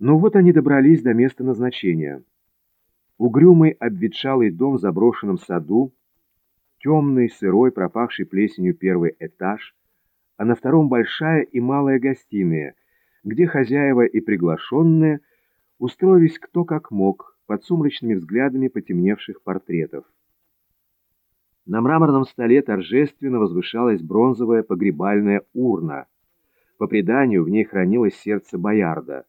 Ну вот они добрались до места назначения. Угрюмый обветшалый дом в заброшенном саду, темный, сырой, пропахший плесенью первый этаж, а на втором большая и малая гостиная, где хозяева и приглашенные устроились кто как мог под сумрачными взглядами потемневших портретов. На мраморном столе торжественно возвышалась бронзовая погребальная урна. По преданию, в ней хранилось сердце Боярда.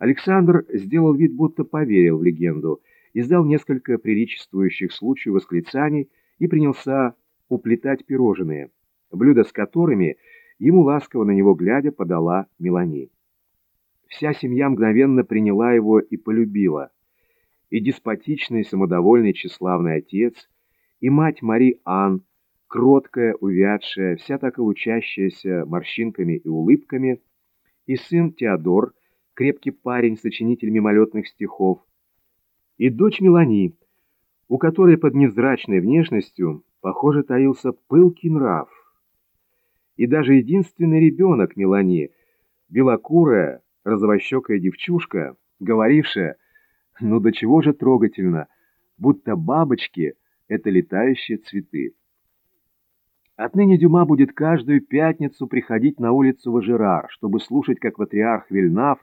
Александр сделал вид, будто поверил в легенду, издал несколько приличествующих случаю восклицаний и принялся уплетать пирожные, блюда с которыми ему ласково на него глядя подала Мелани. Вся семья мгновенно приняла его и полюбила. И деспотичный, самодовольный тщеславный отец, и мать Мари Ан, кроткая, увядшая, вся так и лучащаяся морщинками и улыбками, и сын Теодор, крепкий парень, сочинитель мимолетных стихов, и дочь Мелани, у которой под невзрачной внешностью, похоже, таился пылкий нрав. И даже единственный ребенок Мелани, белокурая, розовощекая девчушка, говорившая, ну до чего же трогательно, будто бабочки — это летающие цветы. Отныне Дюма будет каждую пятницу приходить на улицу Важерар, чтобы слушать, как патриарх Вильнав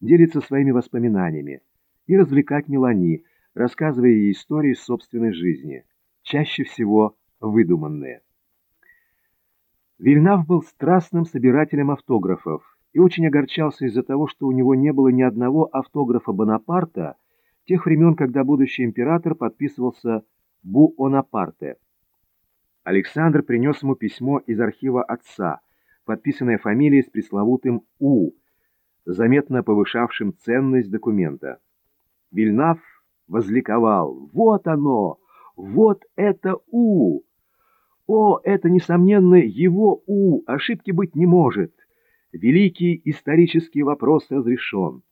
делится своими воспоминаниями, и развлекать Мелани — рассказывая ей истории собственной жизни, чаще всего выдуманные. Вильнав был страстным собирателем автографов и очень огорчался из-за того, что у него не было ни одного автографа Бонапарта тех времен, когда будущий император подписывался Буонапарте. Александр принес ему письмо из архива отца, подписанное фамилией с пресловутым «У», заметно повышавшим ценность документа. Вильнав возликовал. «Вот оно! Вот это У! О, это, несомненно, его У! Ошибки быть не может! Великий исторический вопрос разрешен!»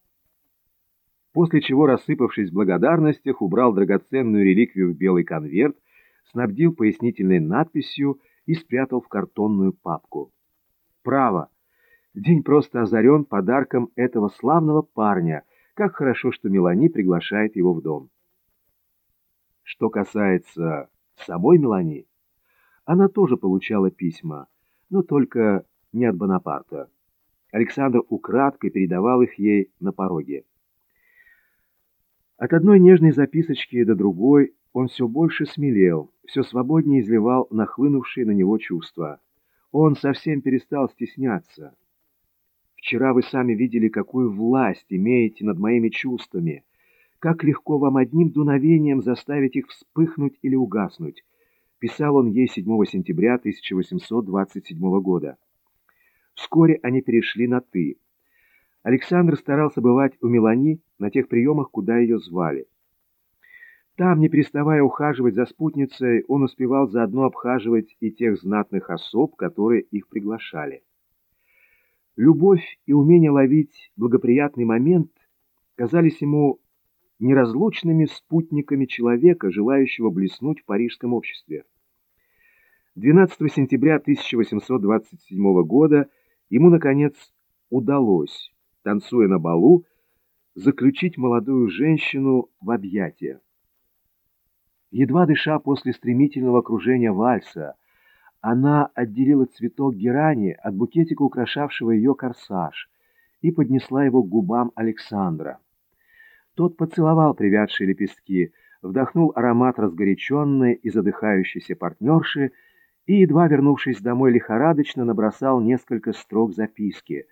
После чего, рассыпавшись в благодарностях, убрал драгоценную реликвию в белый конверт, снабдил пояснительной надписью и спрятал в картонную папку. «Право! День просто озарен подарком этого славного парня — как хорошо, что Мелани приглашает его в дом. Что касается самой Мелани, она тоже получала письма, но только не от Бонапарта. Александр украдкой передавал их ей на пороге. От одной нежной записочки до другой он все больше смелел, все свободнее изливал нахлынувшие на него чувства. Он совсем перестал стесняться. Вчера вы сами видели, какую власть имеете над моими чувствами. Как легко вам одним дуновением заставить их вспыхнуть или угаснуть. Писал он ей 7 сентября 1827 года. Вскоре они перешли на «ты». Александр старался бывать у Мелани на тех приемах, куда ее звали. Там, не переставая ухаживать за спутницей, он успевал заодно обхаживать и тех знатных особ, которые их приглашали. Любовь и умение ловить благоприятный момент казались ему неразлучными спутниками человека, желающего блеснуть в парижском обществе. 12 сентября 1827 года ему, наконец, удалось, танцуя на балу, заключить молодую женщину в объятия. Едва дыша после стремительного окружения вальса, она отделила цветок герани от букетика, украшавшего ее корсаж, и поднесла его к губам Александра. Тот поцеловал привядшие лепестки, вдохнул аромат разгоряченной и задыхающейся партнерши и, едва вернувшись домой, лихорадочно набросал несколько строк записки,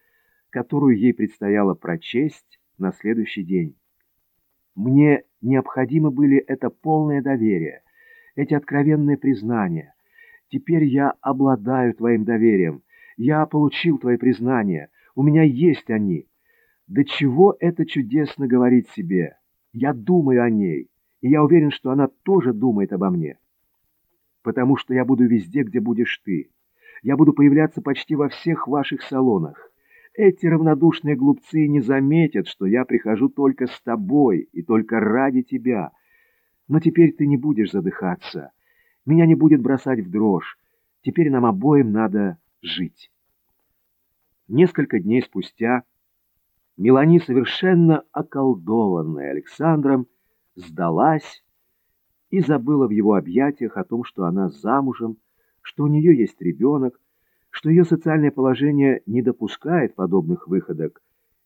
которую ей предстояло прочесть на следующий день. Мне необходимы были это полное доверие, эти откровенные признания, Теперь я обладаю твоим доверием. Я получил твои признания. У меня есть они. Да чего это чудесно говорить себе? Я думаю о ней, и я уверен, что она тоже думает обо мне. Потому что я буду везде, где будешь ты. Я буду появляться почти во всех ваших салонах. Эти равнодушные глупцы не заметят, что я прихожу только с тобой и только ради тебя. Но теперь ты не будешь задыхаться. Меня не будет бросать в дрожь. Теперь нам обоим надо жить. Несколько дней спустя Мелани, совершенно околдованная Александром, сдалась и забыла в его объятиях о том, что она замужем, что у нее есть ребенок, что ее социальное положение не допускает подобных выходок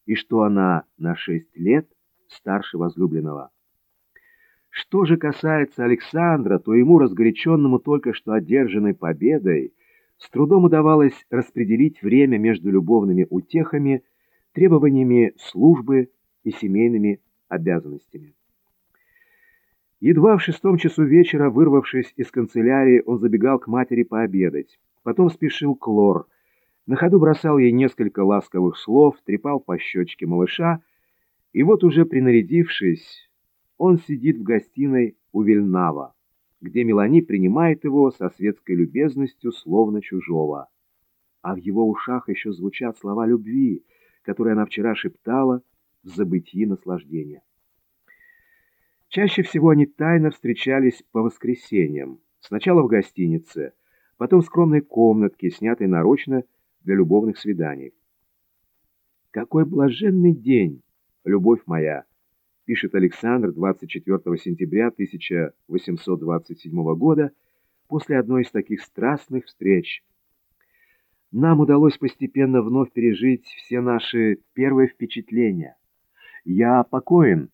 и что она на шесть лет старше возлюбленного. Что же касается Александра, то ему, разгоряченному только что одержанной победой, с трудом удавалось распределить время между любовными утехами, требованиями службы и семейными обязанностями. Едва в шестом часу вечера, вырвавшись из канцелярии, он забегал к матери пообедать. Потом спешил к Лор. На ходу бросал ей несколько ласковых слов, трепал по щечке малыша, и вот уже принарядившись, он сидит в гостиной у Вильнава, где Мелани принимает его со светской любезностью, словно чужого. А в его ушах еще звучат слова любви, которые она вчера шептала в забытии наслаждения. Чаще всего они тайно встречались по воскресеньям. Сначала в гостинице, потом в скромной комнатке, снятой нарочно для любовных свиданий. «Какой блаженный день, любовь моя!» Пишет Александр 24 сентября 1827 года после одной из таких страстных встреч. Нам удалось постепенно вновь пережить все наши первые впечатления. Я покоен,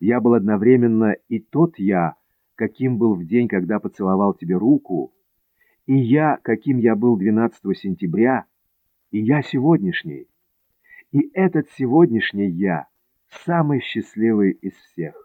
я был одновременно и тот я, каким был в день, когда поцеловал тебе руку, и я, каким я был 12 сентября, и я сегодняшний. И этот сегодняшний я самый счастливый из всех.